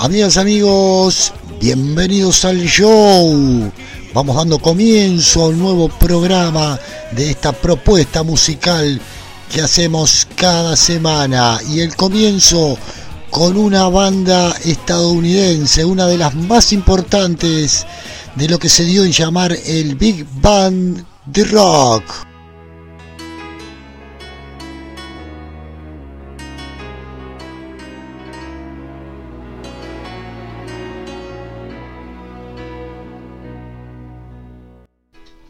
Amigas, amigos, bienvenidos al show. Vamos dando comienzo a un nuevo programa de esta propuesta musical que hacemos cada semana. Y el comienzo con una banda estadounidense, una de las más importantes de lo que se dio en llamar el Big Band de Rock.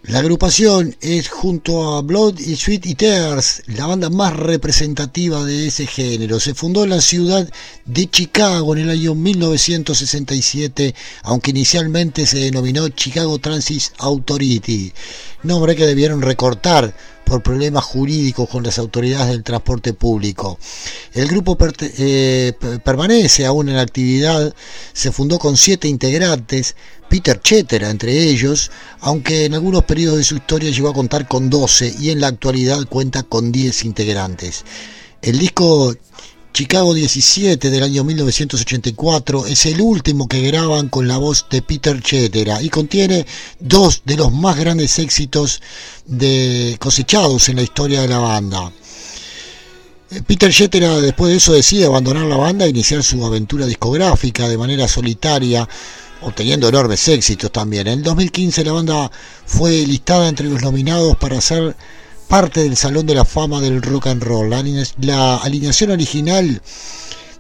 La agrupación es junto a Blood y Sweet Eaters la banda más representativa de ese género. Se fundó en la ciudad de Chicago en el año 1967, aunque inicialmente se denominó Chicago Transit Authority, nombre que debieron recortar por problemas jurídicos con las autoridades del transporte público. El grupo eh, permanece aún en actividad, se fundó con siete integrantes, Peter Chetera entre ellos, aunque en algunos periodos de su historia llegó a contar con 12 y en la actualidad cuenta con 10 integrantes. El disco Chicago 17 del año 1984 es el último que graban con la voz de Peter Chetera y contiene dos de los más grandes éxitos de cosechados en la historia de la banda. Peter Chetera después de eso decide abandonar la banda e iniciar su aventura discográfica de manera solitaria obteniendo enormes éxitos también. En el 2015 la banda fue listada entre los nominados para ser parte del Salón de la Fama del Rock and Roll. La, alineación original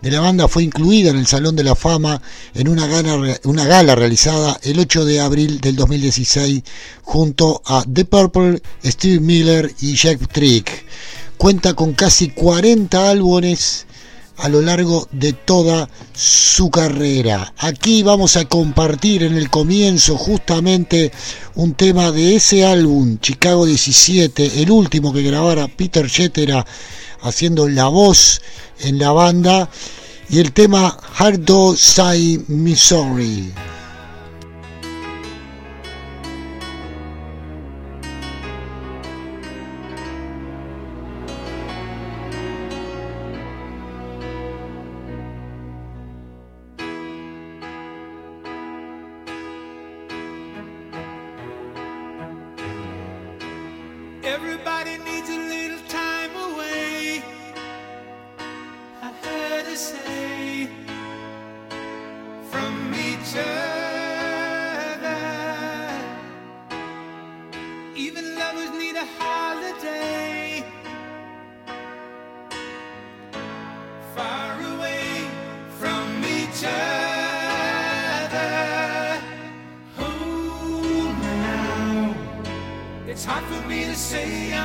de la banda fue incluida en el Salón de la Fama en una gala, una gala realizada el 8 de abril del 2016 junto a The Purple, Steve Miller y Jack Trick. Cuenta con casi 40 álbumes a lo largo de toda su carrera. Aquí vamos a compartir en el comienzo justamente un tema de ese álbum, Chicago 17, el último que grabara Peter Chetera haciendo la voz en la banda, y el tema Hard Say Missouri. Everybody needs a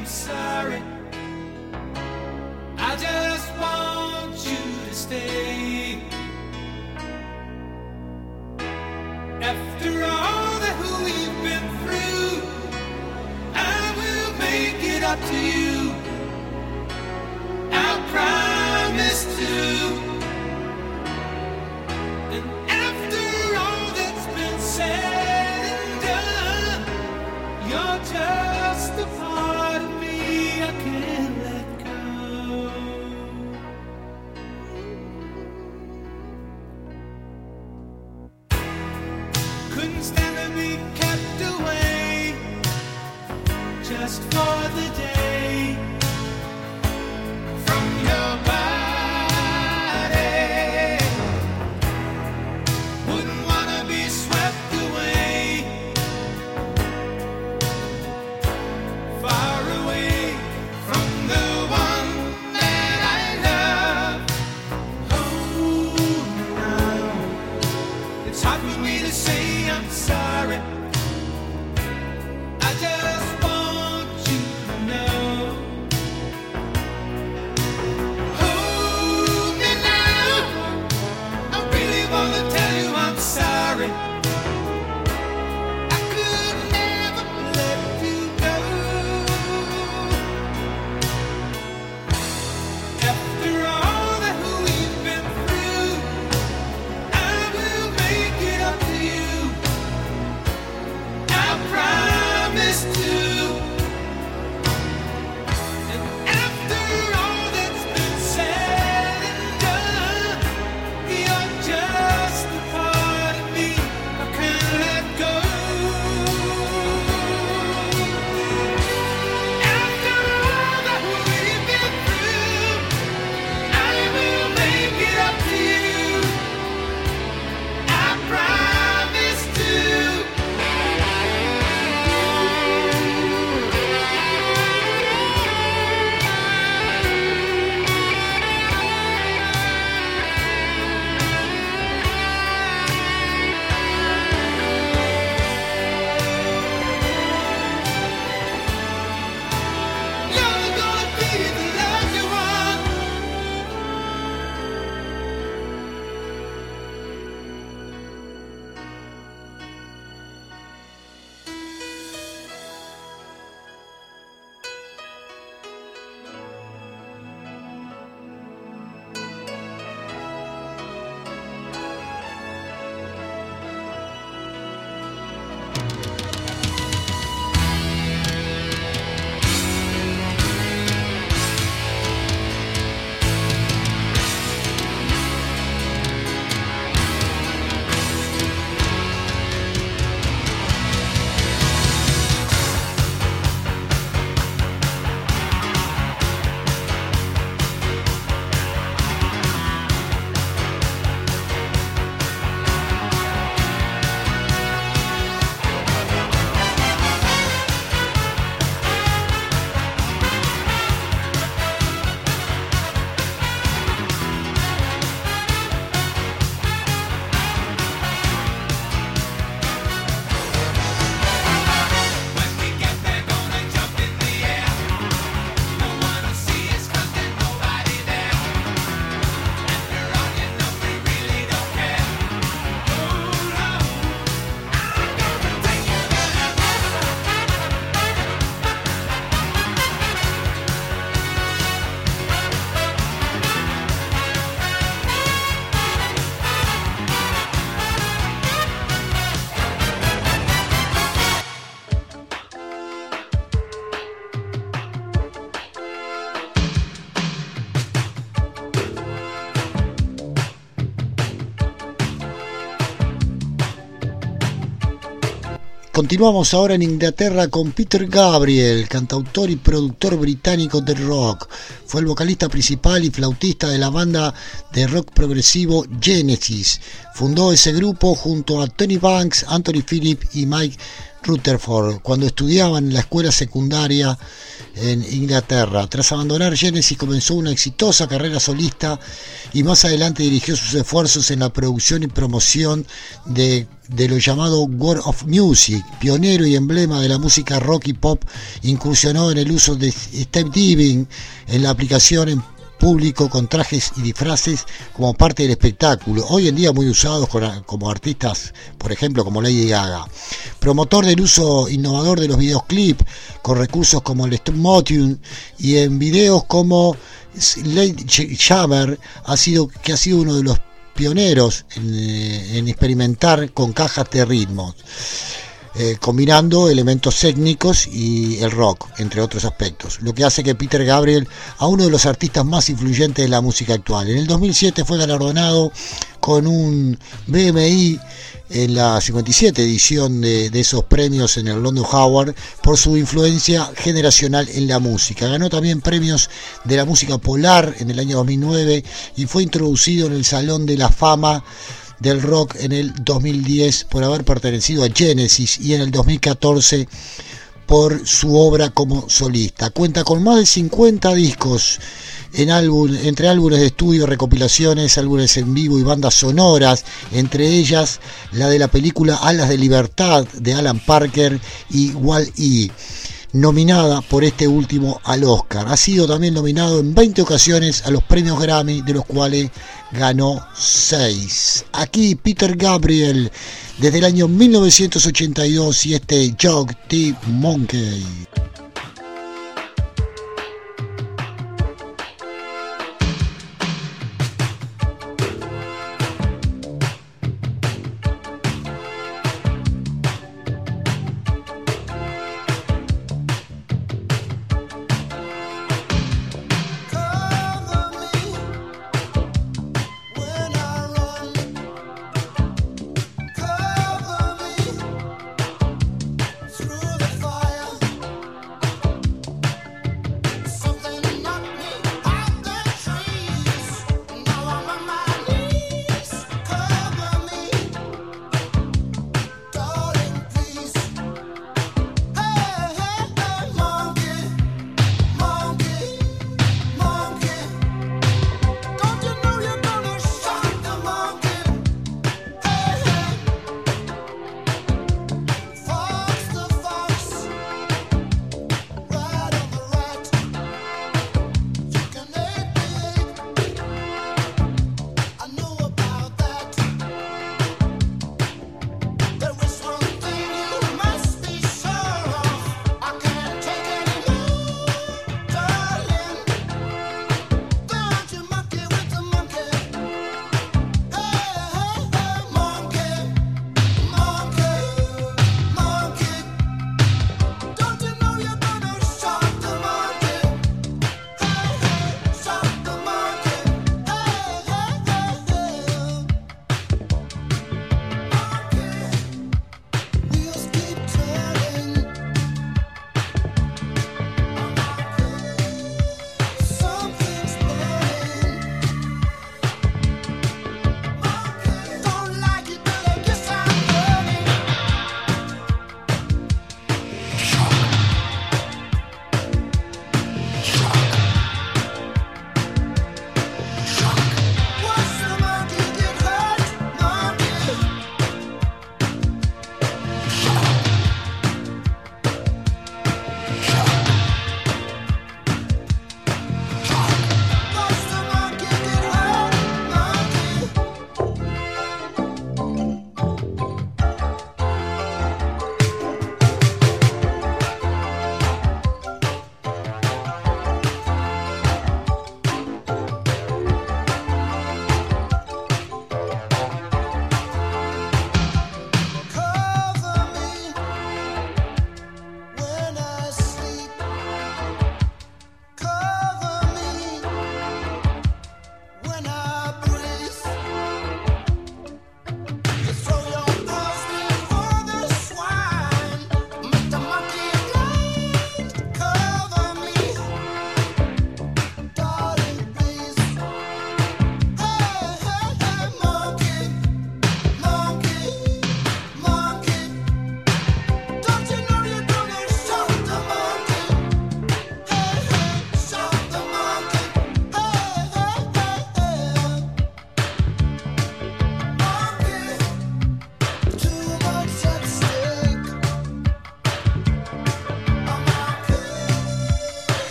I'm sorry. I just want you to stay. After all that we've been through, I will make it up to you. Continuamos ahora en Inglaterra con Peter Gabriel, cantautor y productor británico de rock. Fue el vocalista principal y flautista de la banda de rock progresivo Genesis. Fundó ese grupo junto a Tony Banks, Anthony Phillip y Mike Rutherford cuando estudiaban en la escuela secundaria en Inglaterra. Tras abandonar Genesis comenzó una exitosa carrera solista y más adelante dirigió sus esfuerzos en la producción y promoción de, de lo llamado World of Music, pionero y emblema de la música rock y pop, incursionó en el uso de step diving en la aplicación en público con trajes y disfraces como parte del espectáculo, hoy en día muy usados como artistas, por ejemplo, como Lady Gaga. Promotor del uso innovador de los videoclips con recursos como el stop motion y en videos como Lady Jammer, ha sido, que ha sido uno de los pioneros en, eh, en experimentar con cajas de ritmos. Eh, combinando elementos técnicos y el rock, entre otros aspectos, lo que hace que Peter Gabriel a uno de los artistas más influyentes de la música actual. En el 2007 fue galardonado con un BMI en la 57 edición de, esos premios en el London Howard por su influencia generacional en la música. Ganó también premios de la música polar en el año 2009 y fue introducido en el Salón de la Fama del rock en el 2010 por haber pertenecido a Genesis y en el 2014 por su obra como solista. Cuenta con más de 50 discos en álbum, entre álbumes de estudio, recopilaciones, álbumes en vivo y bandas sonoras, entre ellas la de la película Alas de Libertad de Alan Parker y Wall-E nominada por este último al Oscar. Ha sido también nominado en 20 ocasiones a los premios Grammy, de los cuales ganó 6. Aquí Peter Gabriel, desde el año 1982 y este Jog T Monkey.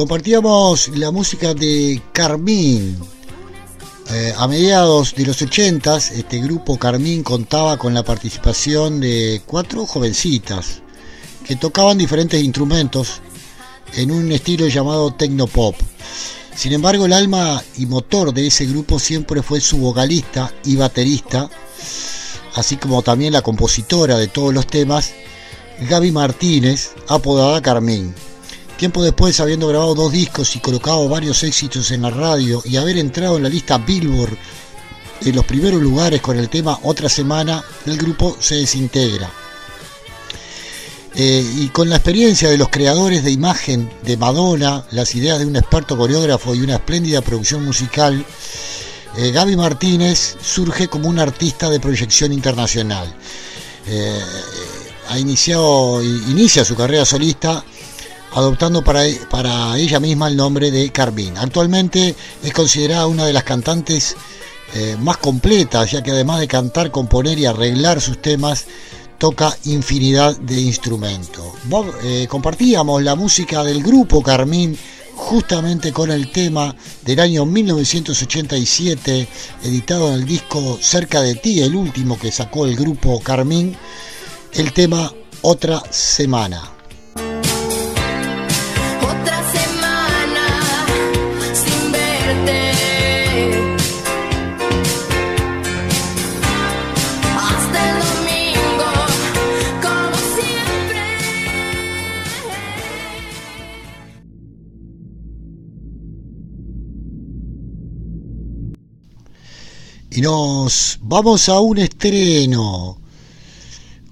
Compartíamos la música de Carmín. Eh, a mediados de los 80 este grupo Carmín contaba con la participación de cuatro jovencitas que tocaban diferentes instrumentos en un estilo llamado tecnopop. Sin embargo, el alma y motor de ese grupo siempre fue su vocalista y baterista, así como también la compositora de todos los temas, Gaby Martínez, apodada Carmín. Tiempo después, habiendo grabado dos discos y colocado varios éxitos en la radio y haber entrado en la lista Billboard en los primeros lugares con el tema Otra Semana, el grupo se desintegra. Eh, y con la experiencia de los creadores de imagen de Madonna, las ideas de un experto coreógrafo y una espléndida producción musical, eh, Gaby Martínez surge como un artista de proyección internacional. Eh, ha iniciado, inicia su carrera solista adoptando para, ella misma el nombre de Carmín. Actualmente es considerada una de las cantantes más completas, ya que además de cantar, componer y arreglar sus temas, toca infinidad de instrumentos. Eh, compartíamos la música del grupo Carmín justamente con el tema del año 1987, editado en el disco Cerca de ti, el último que sacó el grupo Carmín, el tema Otra Semana. Y nos vamos a un estreno.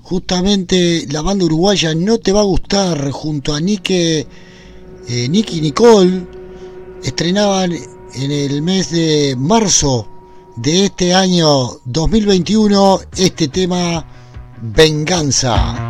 Justamente la banda uruguaya No Te Va a Gustar junto a Nike, eh, Nicky Nicole estrenaban en el mes de marzo de este año 2021 este tema Venganza.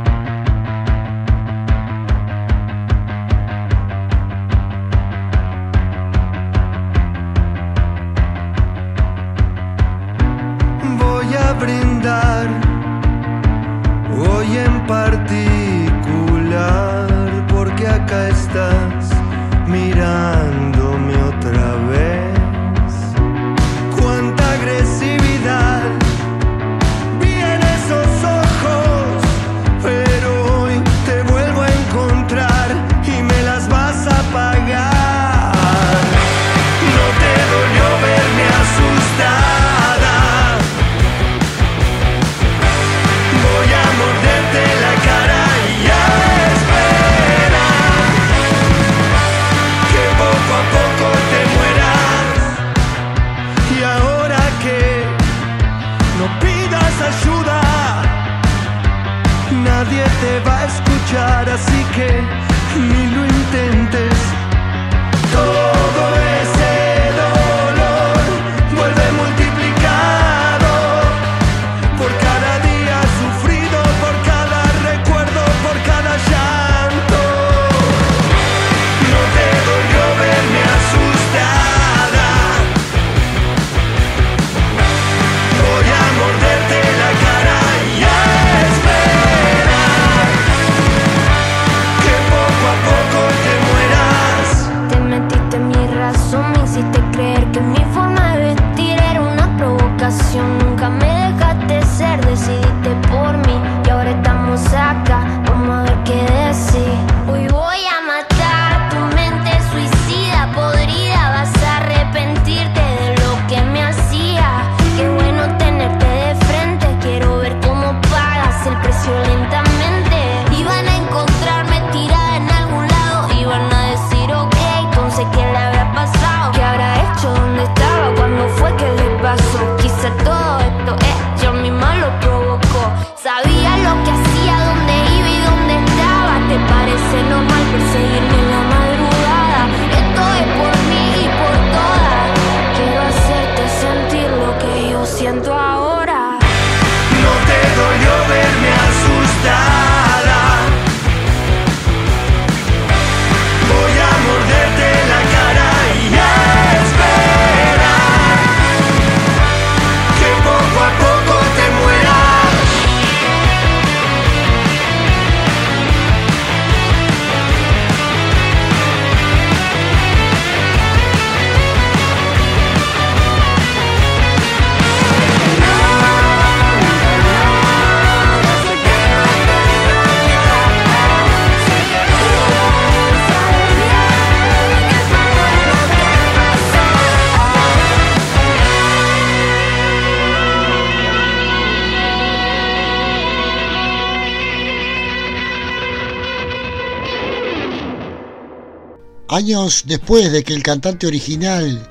Años después de que el cantante original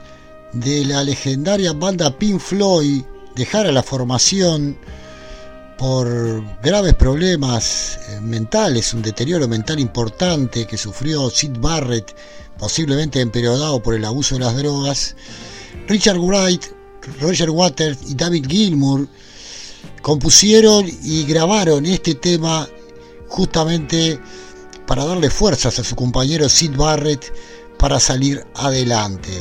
de la legendaria banda Pink Floyd dejara la formación por graves problemas eh, mentales, un deterioro mental importante que sufrió Sid Barrett, posiblemente empeorado por el abuso de las drogas, Richard Wright, Roger Waters y David Gilmour compusieron y grabaron este tema justamente para darle fuerzas a su compañero Sid Barrett para salir adelante.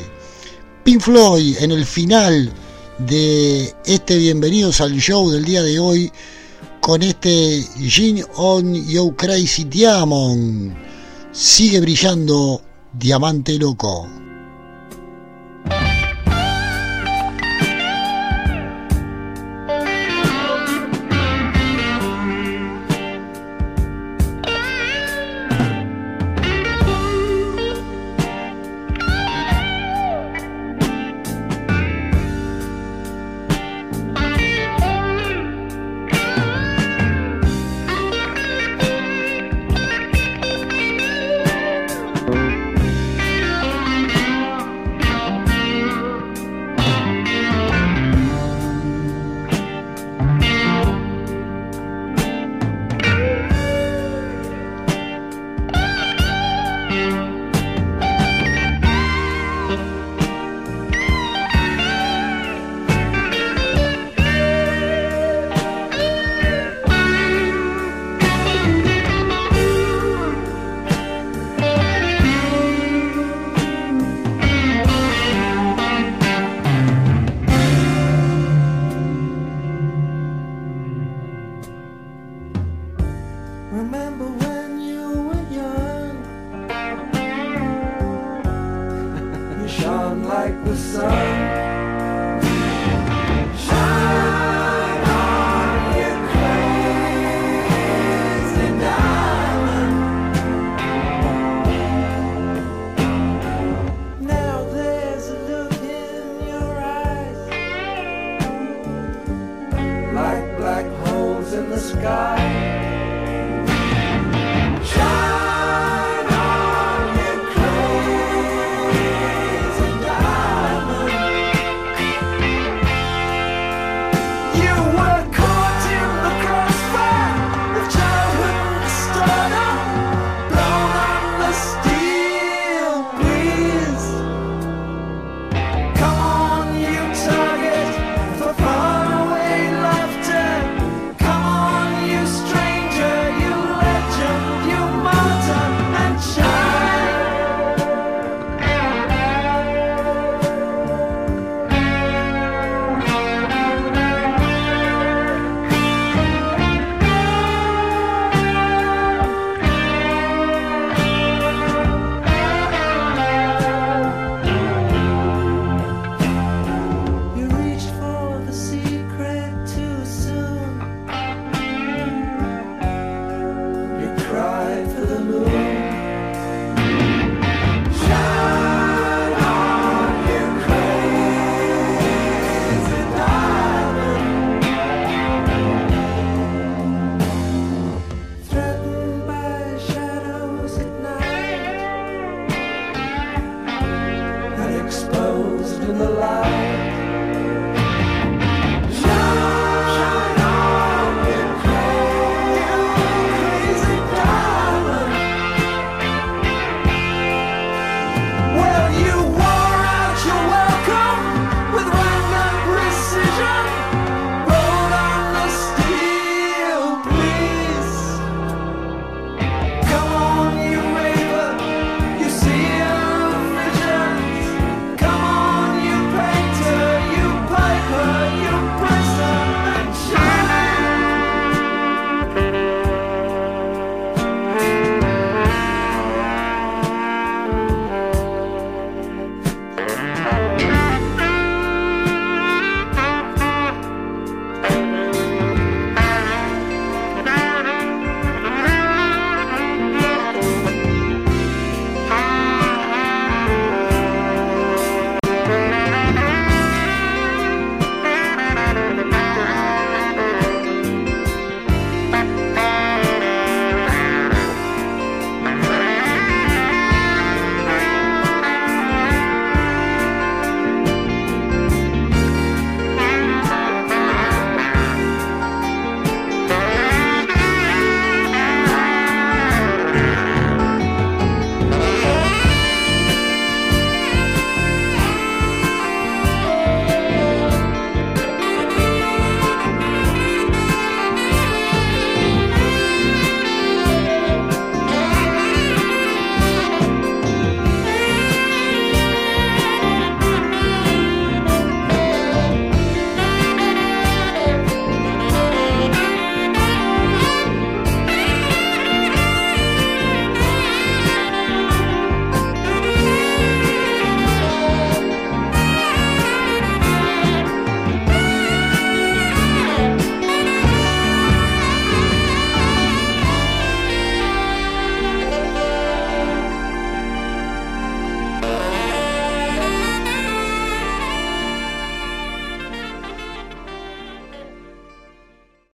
Pink Floyd en el final de este Bienvenidos al Show del día de hoy con este Gin on Your Crazy Diamond. Sigue brillando Diamante Loco.